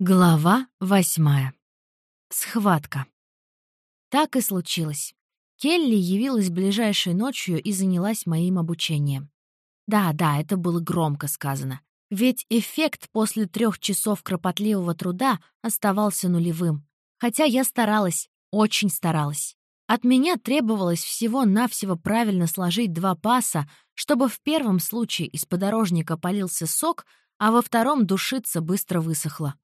Глава восьмая. Схватка. Так и случилось. Келли явилась ближайшей ночью и занялась моим обучением. Да, да, это было громко сказано. Ведь эффект после трех часов кропотливого труда оставался нулевым. Хотя я старалась, очень старалась. От меня требовалось всего-навсего правильно сложить два паса, чтобы в первом случае из подорожника полился сок, а во втором душица быстро высохла.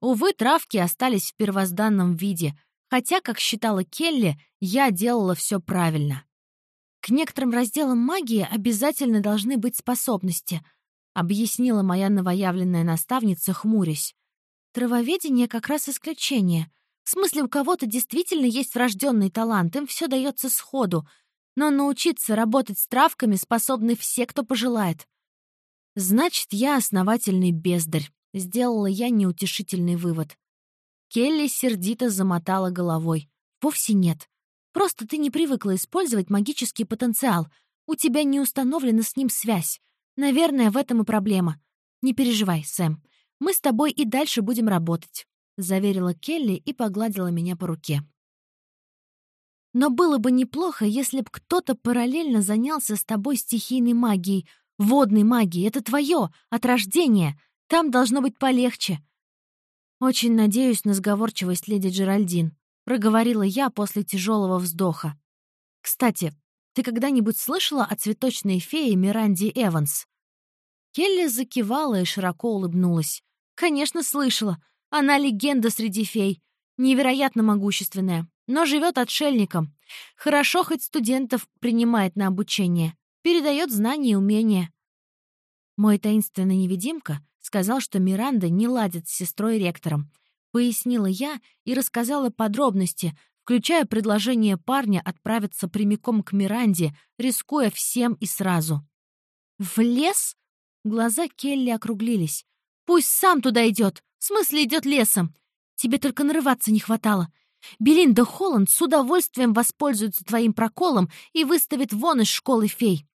Увы, травки остались в первозданном виде, хотя, как считала Келли, я делала все правильно. «К некоторым разделам магии обязательно должны быть способности», объяснила моя новоявленная наставница, хмурясь. «Травоведение как раз исключение. В смысле, у кого-то действительно есть врожденный талант, им все дается сходу, но научиться работать с травками способны все, кто пожелает. Значит, я основательный бездарь. Сделала я неутешительный вывод. Келли сердито замотала головой. «Вовсе нет. Просто ты не привыкла использовать магический потенциал. У тебя не установлена с ним связь. Наверное, в этом и проблема. Не переживай, Сэм. Мы с тобой и дальше будем работать», — заверила Келли и погладила меня по руке. «Но было бы неплохо, если б кто-то параллельно занялся с тобой стихийной магией, водной магией. Это твое, от рождения. Там должно быть полегче. Очень надеюсь на сговорчивость леди Джеральдин, проговорила я после тяжелого вздоха. Кстати, ты когда-нибудь слышала о цветочной фее Миранди Эванс? Келли закивала и широко улыбнулась. Конечно, слышала. Она легенда среди фей. Невероятно могущественная, но живет отшельником. Хорошо хоть студентов принимает на обучение. Передает знания и умения. Мой таинственный невидимка Сказал, что Миранда не ладит с сестрой-ректором. Пояснила я и рассказала подробности, включая предложение парня отправиться прямиком к Миранде, рискуя всем и сразу. «В лес?» Глаза Келли округлились. «Пусть сам туда идет. В смысле идет лесом? Тебе только нарываться не хватало. Белинда Холланд с удовольствием воспользуется твоим проколом и выставит вон из школы фей.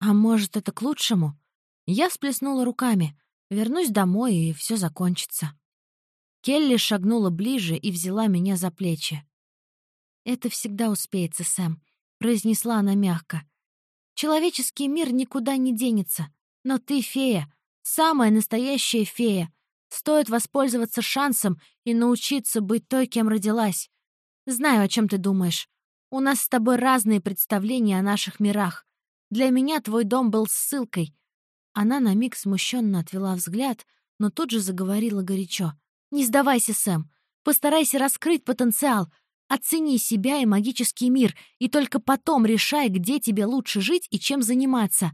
А может, это к лучшему?» Я всплеснула руками. Вернусь домой, и все закончится. Келли шагнула ближе и взяла меня за плечи. «Это всегда успеется, Сэм», — произнесла она мягко. «Человеческий мир никуда не денется, но ты фея, самая настоящая фея. Стоит воспользоваться шансом и научиться быть той, кем родилась. Знаю, о чем ты думаешь. У нас с тобой разные представления о наших мирах. Для меня твой дом был ссылкой, она на миг смущенно отвела взгляд, но тут же заговорила горячо. «Не сдавайся, Сэм. Постарайся раскрыть потенциал. Оцени себя и магический мир, и только потом решай, где тебе лучше жить и чем заниматься».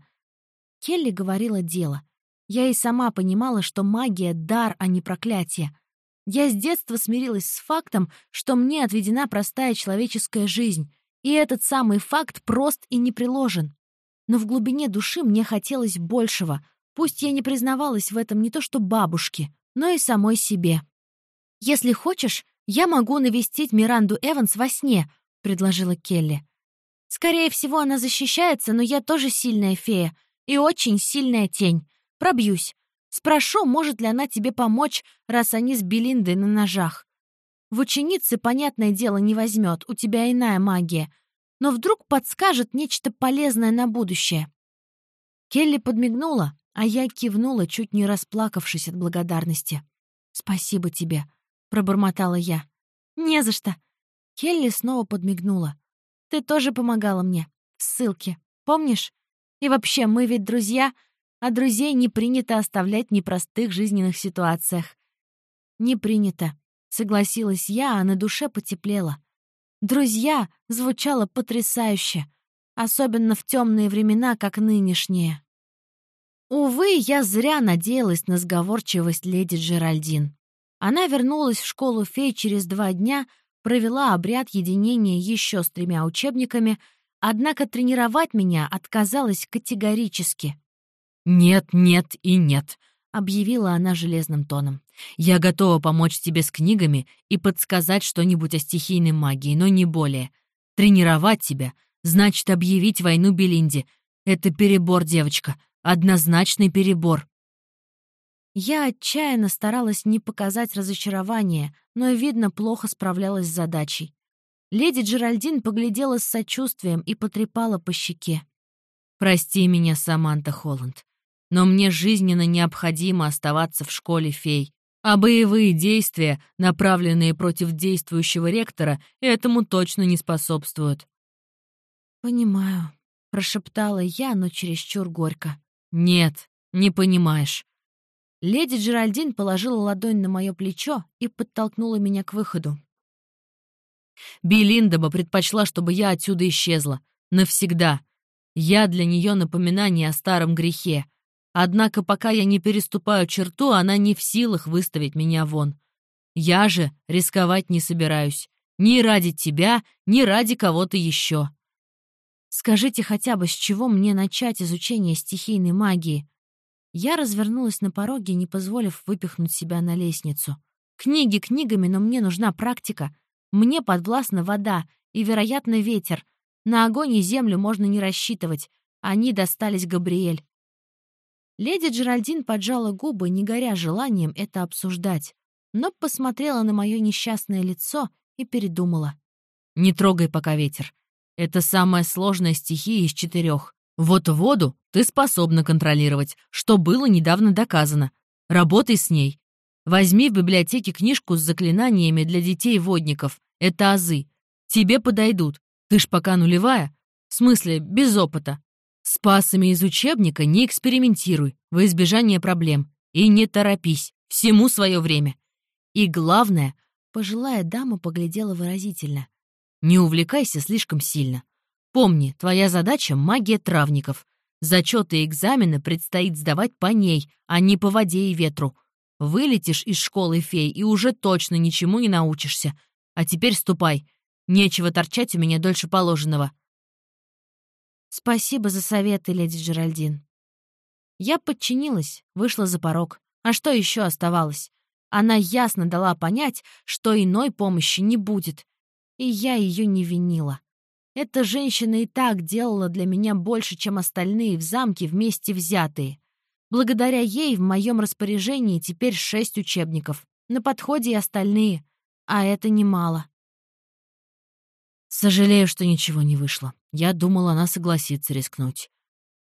Келли говорила дело. Я и сама понимала, что магия — дар, а не проклятие. Я с детства смирилась с фактом, что мне отведена простая человеческая жизнь, и этот самый факт прост и не приложен. Но в глубине души мне хотелось большего, пусть я не признавалась в этом не то что бабушке, но и самой себе. «Если хочешь, я могу навестить Миранду Эванс во сне», — предложила Келли. «Скорее всего, она защищается, но я тоже сильная фея и очень сильная тень. Пробьюсь. Спрошу, может ли она тебе помочь, раз они с Белиндой на ножах. В ученицы, понятное дело, не возьмет, у тебя иная магия, но вдруг подскажет нечто полезное на будущее. Келли подмигнула, а я кивнула, чуть не расплакавшись от благодарности. «Спасибо тебе», — пробормотала я. «Не за что». Келли снова подмигнула. «Ты тоже помогала мне. В ссылке. Помнишь? И вообще, мы ведь друзья, а друзей не принято оставлять в непростых жизненных ситуациях». «Не принято», — согласилась я, а на душе потеплело. «Друзья» звучало потрясающе, особенно в темные времена, как нынешние. Увы, я зря надеялась на сговорчивость леди Джеральдин. Она вернулась в школу фей через два дня, провела обряд единения еще с тремя учебниками, однако тренировать меня отказалась категорически. «Нет, нет и нет», — объявила она железным тоном. «Я готова помочь тебе с книгами и подсказать что-нибудь о стихийной магии, но не более. Тренировать тебя значит объявить войну Белинде. Это перебор, девочка, однозначный перебор». Я отчаянно старалась не показать разочарование, но, видно, плохо справлялась с задачей. Леди Джеральдин поглядела с сочувствием и потрепала по щеке. «Прости меня, Саманта Холланд, но мне жизненно необходимо оставаться в школе фей, а боевые действия, направленные против действующего ректора, этому точно не способствуют». «Понимаю», — прошептала я, но чересчур горько. «Нет, не понимаешь. Леди Джеральдин положила ладонь на мое плечо и подтолкнула меня к выходу. Белинда бы предпочла, чтобы я отсюда исчезла. Навсегда. Я для нее напоминание о старом грехе. Однако пока я не переступаю черту, она не в силах выставить меня вон. Я же рисковать не собираюсь. Ни ради тебя, ни ради кого-то еще. Скажите хотя бы, с чего мне начать изучение стихийной магии? Я развернулась на пороге, не позволив выпихнуть себя на лестницу. Книги книгами, но мне нужна практика. Мне подвластна вода и, вероятно, ветер. На огонь и землю можно не рассчитывать. Они достались Габриэль. Леди Джеральдин поджала губы, не горя желанием это обсуждать, но посмотрела на мое несчастное лицо и передумала. «Не трогай пока ветер. Это самая сложная стихия из четырех. Вот воду ты способна контролировать, что было недавно доказано. Работай с ней. Возьми в библиотеке книжку с заклинаниями для детей-водников. Это азы. Тебе подойдут. Ты ж пока нулевая. В смысле, без опыта. С пасами из учебника не экспериментируй, во избежание проблем. И не торопись. Всему свое время. И главное, пожилая дама поглядела выразительно. Не увлекайся слишком сильно. Помни, твоя задача — магия травников. Зачеты и экзамены предстоит сдавать по ней, а не по воде и ветру. Вылетишь из школы фей и уже точно ничему не научишься. А теперь ступай. Нечего торчать у меня дольше положенного. Спасибо за советы, леди Джеральдин. Я подчинилась, вышла за порог. А что еще оставалось? Она ясно дала понять, что иной помощи не будет. И я ее не винила. Эта женщина и так делала для меня больше, чем остальные в замке вместе взятые. Благодаря ей в моем распоряжении теперь шесть учебников. На подходе и остальные. А это немало. Сожалею, что ничего не вышло. Я думала, она согласится рискнуть.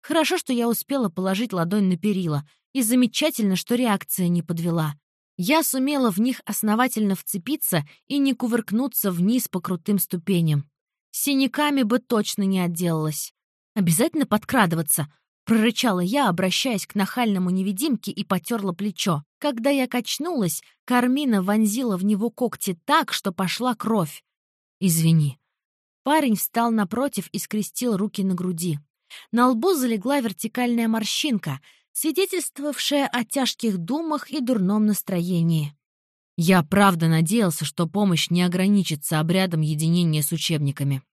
Хорошо, что я успела положить ладонь на перила, и замечательно, что реакция не подвела. Я сумела в них основательно вцепиться и не кувыркнуться вниз по крутым ступеням. Синяками бы точно не отделалась. Обязательно подкрадываться, прорычала я, обращаясь к нахальному невидимке и потерла плечо. Когда я качнулась, Кармина вонзила в него когти так, что пошла кровь. «Извини». Парень встал напротив и скрестил руки на груди. На лбу залегла вертикальная морщинка, свидетельствовавшая о тяжких думах и дурном настроении. Я правда надеялся, что помощь не ограничится обрядом единения с учебниками.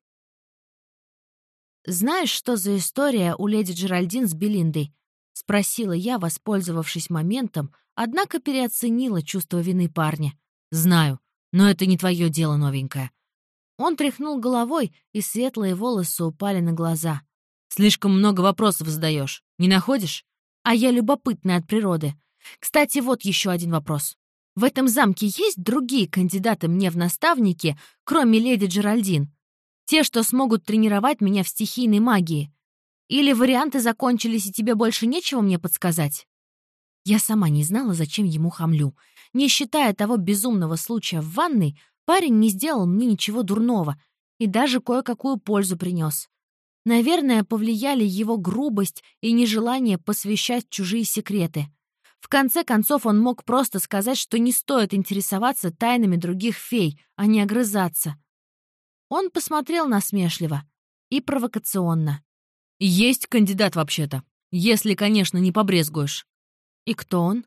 «Знаешь, что за история у леди Джеральдин с Белиндой?» — спросила я, воспользовавшись моментом, однако переоценила чувство вины парня. «Знаю, но это не твое дело, новенькая». Он тряхнул головой, и светлые волосы упали на глаза. «Слишком много вопросов задаешь. Не находишь?» «А я любопытная от природы. Кстати, вот еще один вопрос. В этом замке есть другие кандидаты мне в наставники, кроме леди Джеральдин? Те, что смогут тренировать меня в стихийной магии? Или варианты закончились, и тебе больше нечего мне подсказать?» Я сама не знала, зачем ему хамлю. Не считая того безумного случая в ванной, парень не сделал мне ничего дурного и даже кое-какую пользу принес. Наверное, повлияли его грубость и нежелание посвящать чужие секреты. В конце концов, он мог просто сказать, что не стоит интересоваться тайнами других фей, а не огрызаться. Он посмотрел насмешливо и провокационно. «Есть кандидат вообще-то, если, конечно, не побрезгуешь». «И кто он?»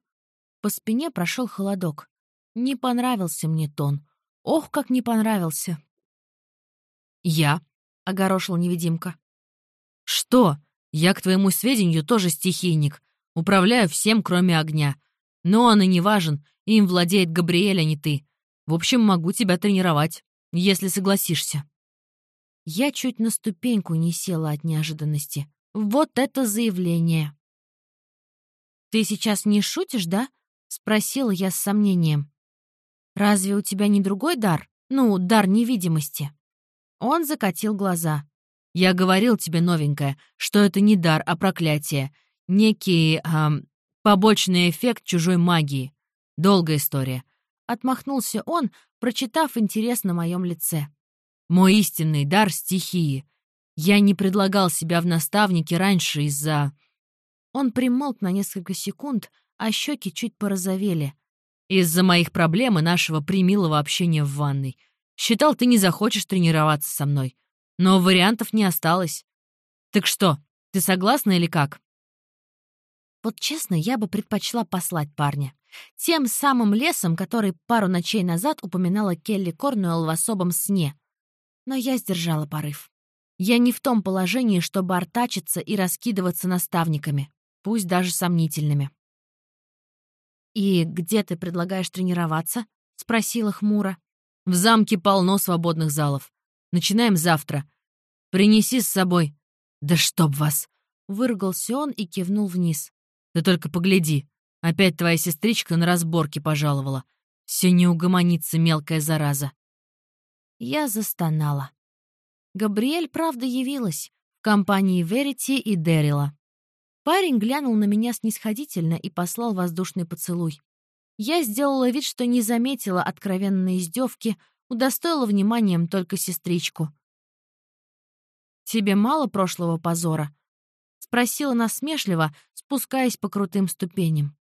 По спине прошел холодок. Не понравился мне тон. Ох, как не понравился. «Я», — огорошил невидимка. «Что? Я, к твоему сведению, тоже стихийник. Управляю всем, кроме огня. Но он и не важен, им владеет Габриэль, а не ты. В общем, могу тебя тренировать, если согласишься». Я чуть на ступеньку не села от неожиданности. Вот это заявление! «Ты сейчас не шутишь, да?» Спросила я с сомнением. «Разве у тебя не другой дар? Ну, дар невидимости?» Он закатил глаза. «Я говорил тебе, новенькая, что это не дар, а проклятие. Некий, эм, побочный эффект чужой магии. Долгая история». Отмахнулся он, прочитав интерес на моем лице. «Мой истинный дар — стихии. Я не предлагал себя в наставнике раньше из-за...» Он примолк на несколько секунд, а щеки чуть порозовели. «Из-за моих проблем и нашего примилого общения в ванной. Считал, ты не захочешь тренироваться со мной. Но вариантов не осталось. Так что, ты согласна или как?» Вот честно, я бы предпочла послать парня. Тем самым лесом, который пару ночей назад упоминала Келли Корнуэлл в особом сне. Но я сдержала порыв. Я не в том положении, чтобы артачиться и раскидываться наставниками, пусть даже сомнительными. «И где ты предлагаешь тренироваться?» — спросила хмуро. «В замке полно свободных залов. Начинаем завтра. Принеси с собой...» «Да чтоб вас!» — выругался он и кивнул вниз. «Ты только погляди. Опять твоя сестричка на разборке пожаловала. Все не угомонится мелкая зараза». Я застонала. Габриэль, правда, явилась в компании Верити и Дэрила. Парень глянул на меня снисходительно и послал воздушный поцелуй. Я сделала вид, что не заметила откровенной издевки, удостоила вниманием только сестричку. «Тебе мало прошлого позора?» — спросила насмешливо, спускаясь по крутым ступеням.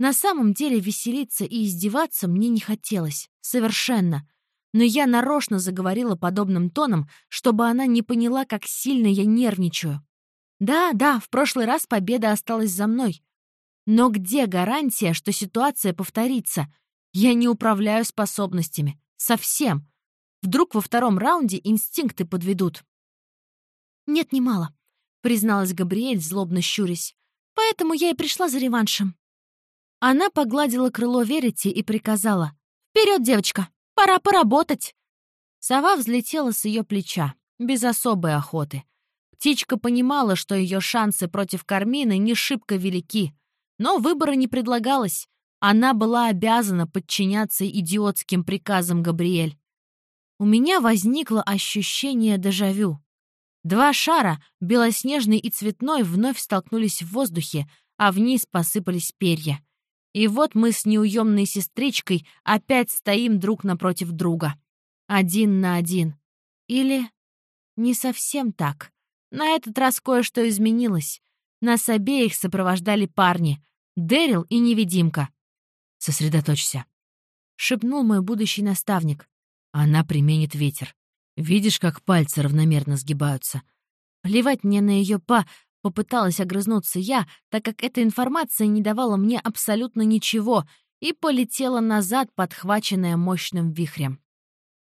На самом деле веселиться и издеваться мне не хотелось. Совершенно. Но я нарочно заговорила подобным тоном, чтобы она не поняла, как сильно я нервничаю. Да, да, в прошлый раз победа осталась за мной. Но где гарантия, что ситуация повторится? Я не управляю способностями. Совсем. Вдруг во втором раунде инстинкты подведут. «Нет, немало», — призналась Габриэль, злобно щурясь. «Поэтому я и пришла за реваншем». Она погладила крыло Верити и приказала. «Вперед, девочка! Пора поработать!» Сова взлетела с ее плеча, без особой охоты. Птичка понимала, что ее шансы против Кармины не шибко велики, но выбора не предлагалось. Она была обязана подчиняться идиотским приказам Габриэль. У меня возникло ощущение дежавю. Два шара, белоснежный и цветной, вновь столкнулись в воздухе, а вниз посыпались перья. И вот мы с неуемной сестричкой опять стоим друг напротив друга. Один на один. Или не совсем так. На этот раз кое-что изменилось. Нас обеих сопровождали парни. Дэрил и невидимка. «Сосредоточься», — шепнул мой будущий наставник. «Она применит ветер. Видишь, как пальцы равномерно сгибаются. Плевать мне на ее па... Попыталась огрызнуться я, так как эта информация не давала мне абсолютно ничего, и полетела назад, подхваченная мощным вихрем.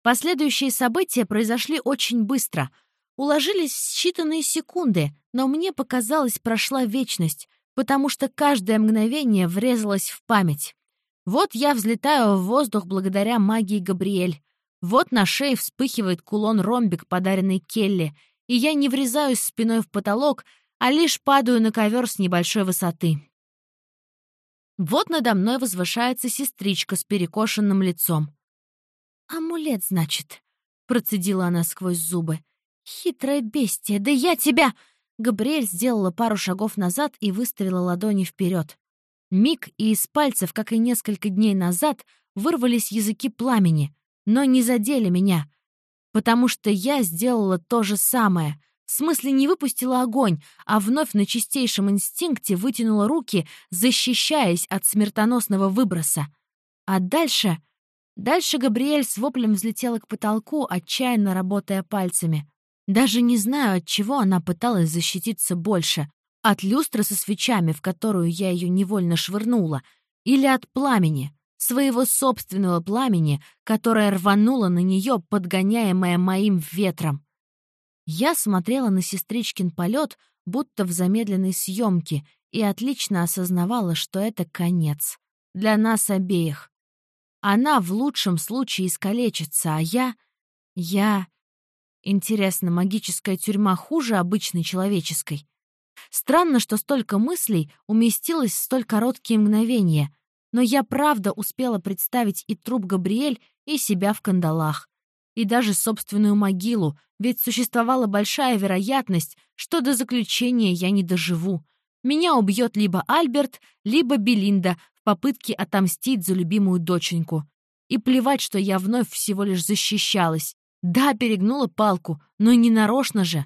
Последующие события произошли очень быстро — уложились в считанные секунды, но мне показалось, прошла вечность, потому что каждое мгновение врезалось в память. Вот я взлетаю в воздух благодаря магии Габриэль. Вот на шее вспыхивает кулон-ромбик, подаренный Келли, и я не врезаюсь спиной в потолок, а лишь падаю на ковер с небольшой высоты. Вот надо мной возвышается сестричка с перекошенным лицом. «Амулет, значит», — процедила она сквозь зубы. «Хитрое бестие! Да я тебя!» Габриэль сделала пару шагов назад и выставила ладони вперед. Миг, и из пальцев, как и несколько дней назад, вырвались языки пламени, но не задели меня, потому что я сделала то же самое. В смысле, не выпустила огонь, а вновь на чистейшем инстинкте вытянула руки, защищаясь от смертоносного выброса. А дальше... Дальше Габриэль с воплем взлетела к потолку, отчаянно работая пальцами. Даже не знаю, от чего она пыталась защититься больше. От люстры со свечами, в которую я ее невольно швырнула, или от пламени, своего собственного пламени, которое рвануло на нее, подгоняемое моим ветром. Я смотрела на сестричкин полет, будто в замедленной съемке, и отлично осознавала, что это конец. Для нас обеих. Она в лучшем случае искалечится, а я... Я... Интересно, магическая тюрьма хуже обычной человеческой? Странно, что столько мыслей уместилось в столь короткие мгновения. но я правда успела представить и труп Габриэль, и себя в кандалах. И даже собственную могилу, ведь существовала большая вероятность, что до заключения я не доживу. Меня убьет либо Альберт, либо Белинда в попытке отомстить за любимую доченьку. И плевать, что я вновь всего лишь защищалась. Да, перегнула палку, но не нарочно же.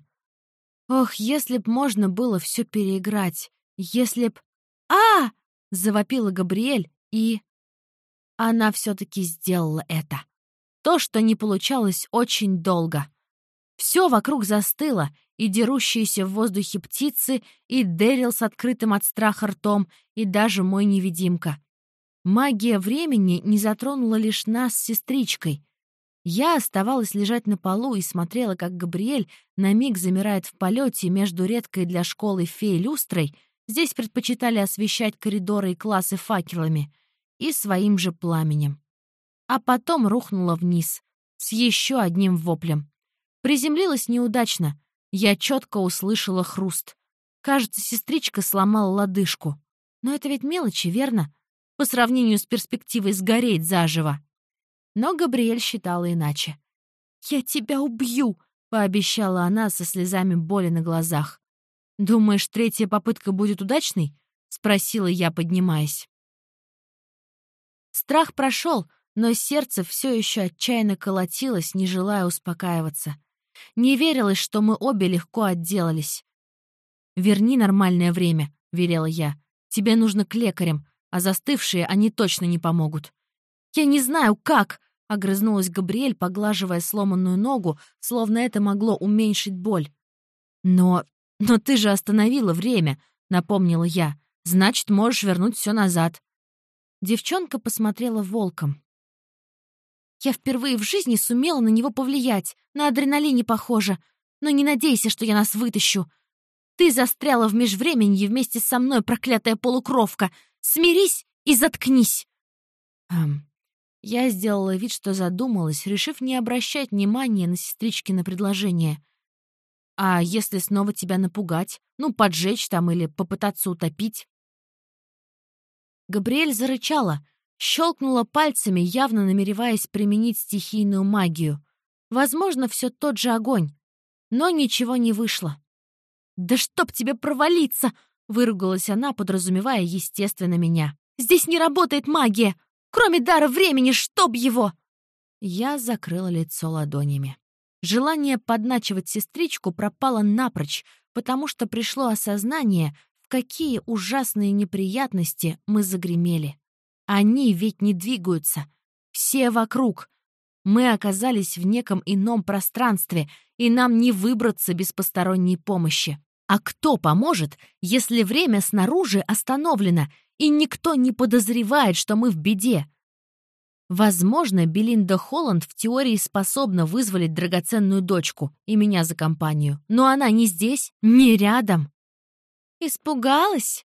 Ох, если б можно было все переиграть. Если б... а завопила Габриэль, и... Она все-таки сделала это. То, что не получалось очень долго. Все вокруг застыло, и дерущиеся в воздухе птицы, и Дэрил с открытым от страха ртом, и даже мой невидимка. Магия времени не затронула лишь нас с сестричкой. Я оставалась лежать на полу и смотрела, как Габриэль на миг замирает в полете между редкой для школы феей люстрой, здесь предпочитали освещать коридоры и классы факелами, и своим же пламенем. А потом рухнула вниз, с еще одним воплем. Приземлилась неудачно. Я четко услышала хруст. Кажется, сестричка сломала лодыжку. Но это ведь мелочи, верно? По сравнению с перспективой сгореть заживо. Но Габриэль считала иначе. «Я тебя убью!» — пообещала она со слезами боли на глазах. «Думаешь, третья попытка будет удачной?» — спросила я, поднимаясь. Страх прошел, но сердце все еще отчаянно колотилось, не желая успокаиваться. Не верилось, что мы обе легко отделались. «Верни нормальное время», — велела я. «Тебе нужно к лекарям, а застывшие они точно не помогут». «Я не знаю, как!» — огрызнулась Габриэль, поглаживая сломанную ногу, словно это могло уменьшить боль. «Но... но ты же остановила время», — напомнила я. «Значит, можешь вернуть все назад». Девчонка посмотрела волком. Я впервые в жизни сумела на него повлиять. На адреналине похоже. Но не надейся, что я нас вытащу. Ты застряла в межвременье вместе со мной, проклятая полукровка. Смирись и заткнись. Эм, я сделала вид, что задумалась, решив не обращать внимания на сестричкино предложение. А если снова тебя напугать? Ну, поджечь там или попытаться утопить? Габриэль зарычала, щелкнула пальцами, явно намереваясь применить стихийную магию. Возможно, все тот же огонь. Но ничего не вышло. «Да чтоб тебе провалиться!» — выругалась она, подразумевая, естественно, меня. «Здесь не работает магия! Кроме дара времени, чтоб его!» Я закрыла лицо ладонями. Желание подначивать сестричку пропало напрочь, потому что пришло осознание, в какие ужасные неприятности мы загремели. Они ведь не двигаются. Все вокруг. Мы оказались в неком ином пространстве, и нам не выбраться без посторонней помощи. А кто поможет, если время снаружи остановлено, и никто не подозревает, что мы в беде? Возможно, Белинда Холланд в теории способна вызволить драгоценную дочку и меня за компанию, но она не здесь, не рядом. «Испугалась?»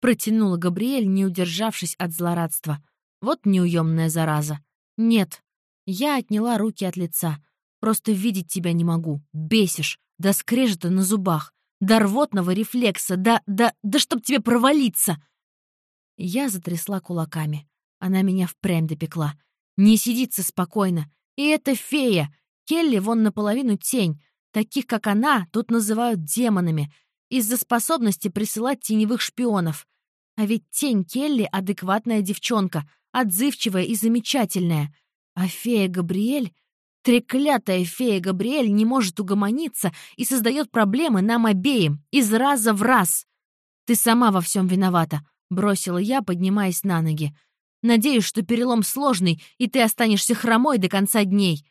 Протянула Габриэль, не удержавшись от злорадства. Вот неуемная зараза. Нет. Я отняла руки от лица. Просто видеть тебя не могу. Бесишь. До скрежета на зубах. До рвотного рефлекса. Да, да, да чтоб тебе провалиться. Я затрясла кулаками. Она меня впрямь допекла. Не сидится спокойно. И это фея. Келли вон наполовину тень. Таких, как она, тут называют демонами. Из-за способности присылать теневых шпионов. А ведь тень Келли — адекватная девчонка, отзывчивая и замечательная. А фея Габриэль... Треклятая фея Габриэль не может угомониться и создает проблемы нам обеим, из раза в раз. «Ты сама во всем виновата», — бросила я, поднимаясь на ноги. «Надеюсь, что перелом сложный, и ты останешься хромой до конца дней».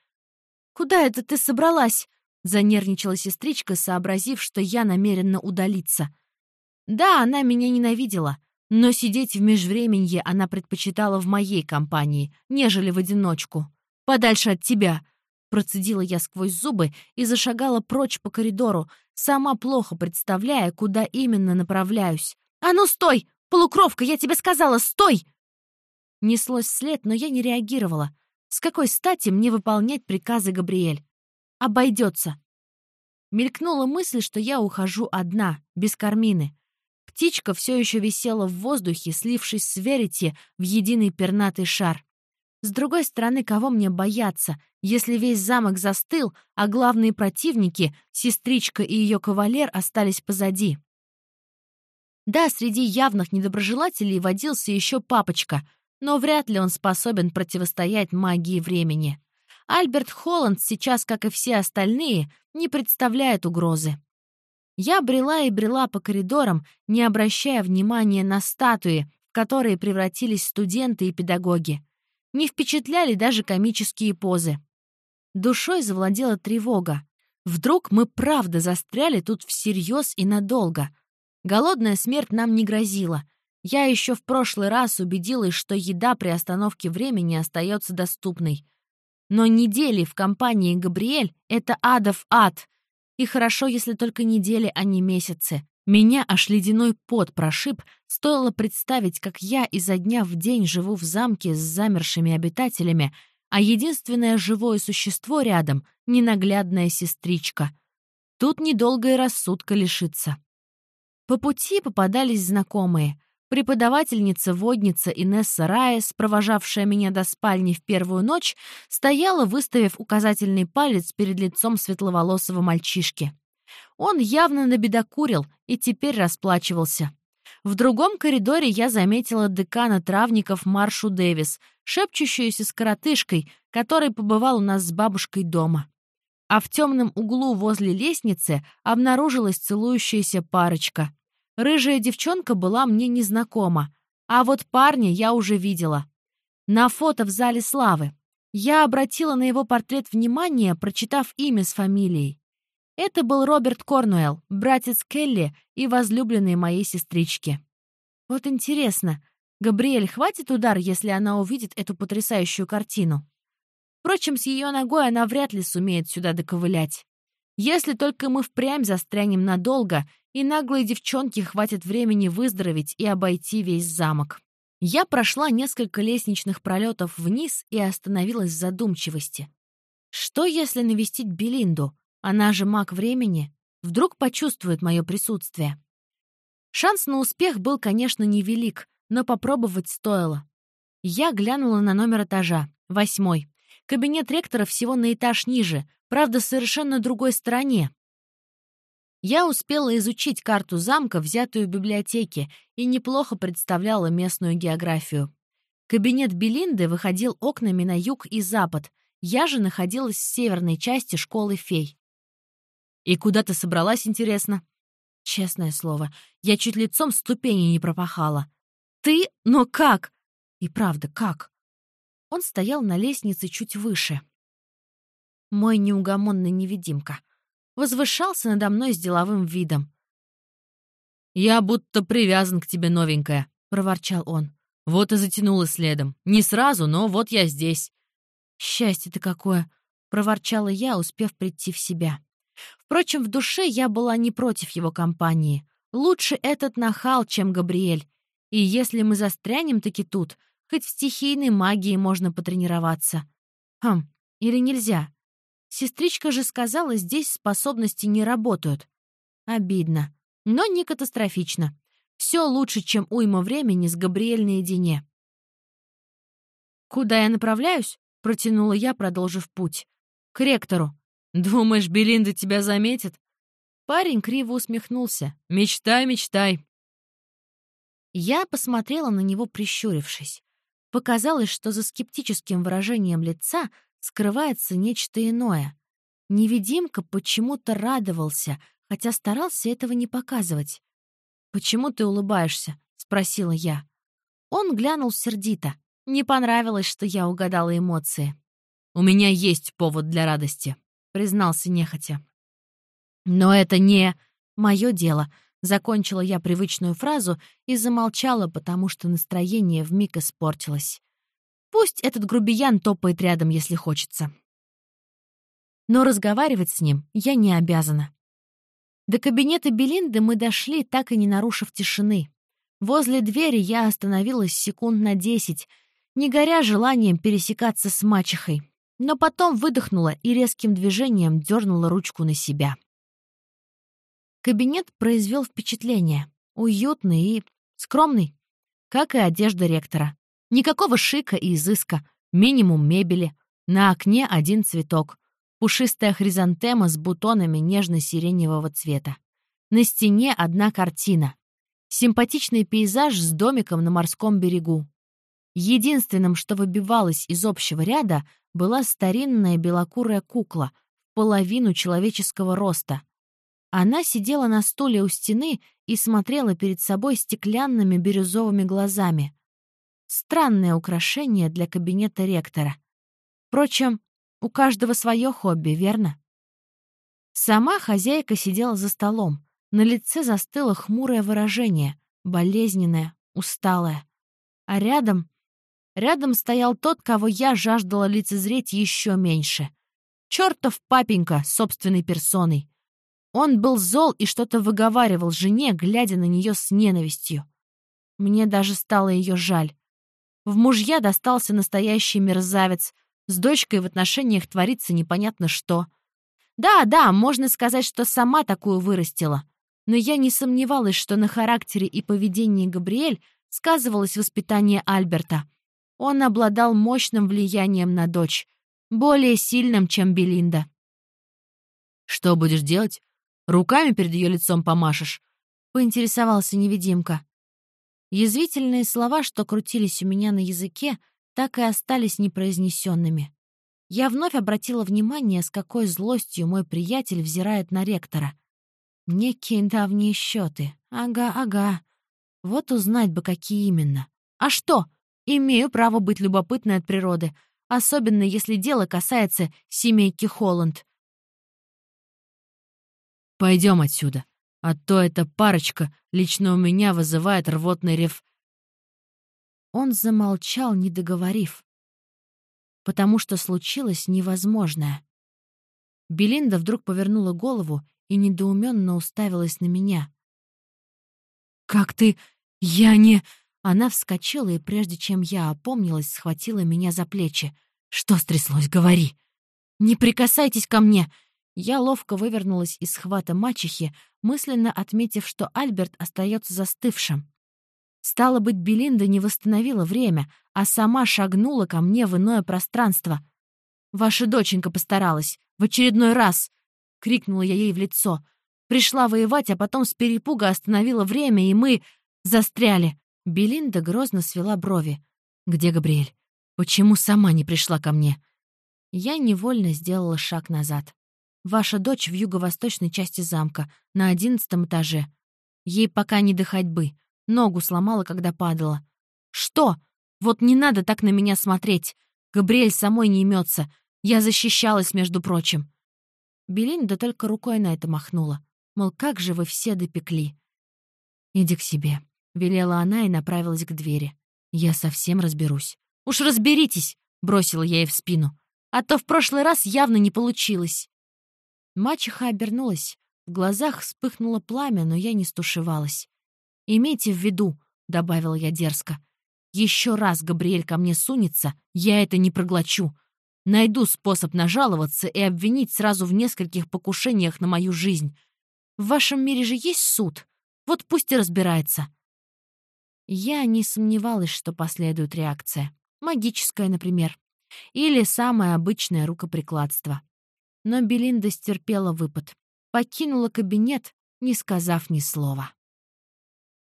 «Куда это ты собралась?» — занервничала сестричка, сообразив, что я намерена удалиться. Да, она меня ненавидела, но сидеть в межвременье она предпочитала в моей компании, нежели в одиночку. «Подальше от тебя!» Процедила я сквозь зубы и зашагала прочь по коридору, сама плохо представляя, куда именно направляюсь. «А ну, стой! Полукровка, я тебе сказала, стой!» Неслось вслед, но я не реагировала. С какой стати мне выполнять приказы Габриэль? Обойдется. Мелькнула мысль, что я ухожу одна, без Кармины. Птичка все еще висела в воздухе, слившись с Верити в единый пернатый шар. С другой стороны, кого мне бояться, если весь замок застыл, а главные противники, сестричка и ее кавалер, остались позади? Да, среди явных недоброжелателей водился еще папочка, но вряд ли он способен противостоять магии времени. Альберт Холланд сейчас, как и все остальные, не представляет угрозы. Я брела и брела по коридорам, не обращая внимания на статуи, в которые превратились студенты и педагоги. Не впечатляли даже комические позы. Душой завладела тревога. Вдруг мы правда застряли тут всерьез и надолго. Голодная смерть нам не грозила. Я еще в прошлый раз убедилась, что еда при остановке времени остается доступной. Но недели в компании Габриэль — это адов ад. И хорошо, если только недели, а не месяцы. Меня аж ледяной пот прошиб, стоило представить, как я изо дня в день живу в замке с замершими обитателями, а единственное живое существо рядом — ненаглядная сестричка. Тут недолго и рассудка лишится. По пути попадались знакомые. Преподавательница-водница Инесса Раес, провожавшая меня до спальни в первую ночь, стояла, выставив указательный палец перед лицом светловолосого мальчишки. Он явно набедокурил и теперь расплачивался. В другом коридоре я заметила декана травников Маршу Дэвис, шепчущуюся с коротышкой, который побывал у нас с бабушкой дома. А в темном углу возле лестницы обнаружилась целующаяся парочка. Рыжая девчонка была мне незнакома, а вот парня я уже видела. На фото в зале славы. Я обратила на его портрет внимание, прочитав имя с фамилией. Это был Роберт Корнуэлл, братец Келли и возлюбленный моей сестрички. Вот интересно, Габриэль хватит удар, если она увидит эту потрясающую картину? Впрочем, с ее ногой она вряд ли сумеет сюда доковылять. Если только мы впрямь застрянем надолго, и наглой девчонке хватит времени выздороветь и обойти весь замок. Я прошла несколько лестничных пролетов вниз и остановилась в задумчивости. Что, если навестить Белинду? Она же маг времени. Вдруг почувствует мое присутствие. Шанс на успех был, конечно, невелик, но попробовать стоило. Я глянула на номер этажа, восьмой. Кабинет ректора всего на этаж ниже, правда, совершенно другой стороне. Я успела изучить карту замка, взятую в библиотеке, и неплохо представляла местную географию. Кабинет Белинды выходил окнами на юг и запад, я же находилась в северной части школы фей. «И куда ты собралась, интересно?» Честное слово, я чуть лицом ступени не пропахала. «Ты? Но как?» И правда, как? Он стоял на лестнице чуть выше. Мой неугомонный невидимка. Возвышался надо мной с деловым видом. «Я будто привязан к тебе, новенькая», — проворчал он. «Вот и затянула следом. Не сразу, но вот я здесь». «Счастье-то какое!» — проворчала я, успев прийти в себя. Впрочем, в душе я была не против его компании. Лучше этот нахал, чем Габриэль. И если мы застрянем таки тут, хоть в стихийной магии можно потренироваться. Хм, или нельзя? Сестричка же сказала, здесь способности не работают. Обидно, но не катастрофично. Все лучше, чем уйма времени с Габриэль наедине. «Куда я направляюсь?» — протянула я, продолжив путь. «К ректору. «Думаешь, Белинда тебя заметит?» Парень криво усмехнулся. «Мечтай, мечтай!» Я посмотрела на него, прищурившись. Показалось, что за скептическим выражением лица скрывается нечто иное. Невидимка почему-то радовался, хотя старался этого не показывать. «Почему ты улыбаешься?» — спросила я. Он глянул сердито. Не понравилось, что я угадала эмоции. «У меня есть повод для радости», — признался нехотя. «Но это не мое дело», — закончила я привычную фразу и замолчала, потому что настроение вмиг испортилось. Пусть этот грубиян топает рядом, если хочется. Но разговаривать с ним я не обязана. До кабинета Белинды мы дошли, так и не нарушив тишины. Возле двери я остановилась секунд на десять, не горя желанием пересекаться с мачехой но потом выдохнула и резким движением дернула ручку на себя. Кабинет произвел впечатление. Уютный и скромный, как и одежда ректора. Никакого шика и изыска, минимум мебели. На окне один цветок. Пушистая хризантема с бутонами нежно-сиреневого цвета. На стене одна картина. Симпатичный пейзаж с домиком на морском берегу. Единственным, что выбивалось из общего ряда, была старинная белокурая кукла, половину человеческого роста. Она сидела на стуле у стены и смотрела перед собой стеклянными бирюзовыми глазами. Странное украшение для кабинета ректора. Впрочем, у каждого свое хобби, верно? Сама хозяйка сидела за столом. На лице застыло хмурое выражение, болезненное, усталое. А рядом... Рядом стоял тот, кого я жаждала лицезреть еще меньше. Чертов папенька собственной персоной. Он был зол и что-то выговаривал жене, глядя на нее с ненавистью. Мне даже стало ее жаль. В мужья достался настоящий мерзавец. С дочкой в отношениях творится непонятно что. Да, да, можно сказать, что сама такую вырастила но я не сомневалась, что на характере и поведении Габриэль сказывалось воспитание Альберта. Он обладал мощным влиянием на дочь, более сильным, чем Белинда. «Что будешь делать? Руками перед ее лицом помашешь?» — поинтересовался невидимка. Язвительные слова, что крутились у меня на языке, так и остались непроизнесенными. Я вновь обратила внимание, с какой злостью мой приятель взирает на ректора. Некие давние счеты. Ага, ага. Вот узнать бы, какие именно. А что? Имею право быть любопытной от природы, особенно если дело касается семейки Холланд. Пойдем отсюда, а то эта парочка лично у меня вызывает рвотный рев. Он замолчал, не договорив, потому что случилось невозможное. Белинда вдруг повернула голову и недоуменно уставилась на меня. «Как ты? Я не...» Она вскочила, и прежде чем я опомнилась, схватила меня за плечи. «Что стряслось? Говори!» «Не прикасайтесь ко мне!» Я ловко вывернулась из схвата мачехи, мысленно отметив, что Альберт остается застывшим. Стало быть, Белинда не восстановила время, а сама шагнула ко мне в иное пространство. «Ваша доченька постаралась. В очередной раз. — крикнула я ей в лицо. «Пришла воевать, а потом с перепуга остановила время, и мы застряли». Белинда грозно свела брови. «Где Габриэль? Почему сама не пришла ко мне?» Я невольно сделала шаг назад. «Ваша дочь в юго-восточной части замка, на одиннадцатом этаже. Ей пока не до ходьбы. Ногу сломала, когда падала. Что? Вот не надо так на меня смотреть. Габриэль самой не имется. Я защищалась, между прочим. Белинда только рукой на это махнула. Мол, как же вы все допекли. «Иди к себе», — велела она и направилась к двери. «Я совсем разберусь». «Уж разберитесь», — бросила я ей в спину. «А то в прошлый раз явно не получилось». Мачеха обернулась. В глазах вспыхнуло пламя, но я не стушевалась. «Имейте в виду», — добавила я дерзко, «еще раз Габриэль ко мне сунется, я это не проглочу. Найду способ нажаловаться и обвинить сразу в нескольких покушениях на мою жизнь. В вашем мире же есть суд. Вот пусть и разбирается. Я не сомневалась, что последует реакция. Магическая, например. Или самое обычное рукоприкладство. Но Белинда стерпела выпад. Покинула кабинет, не сказав ни слова.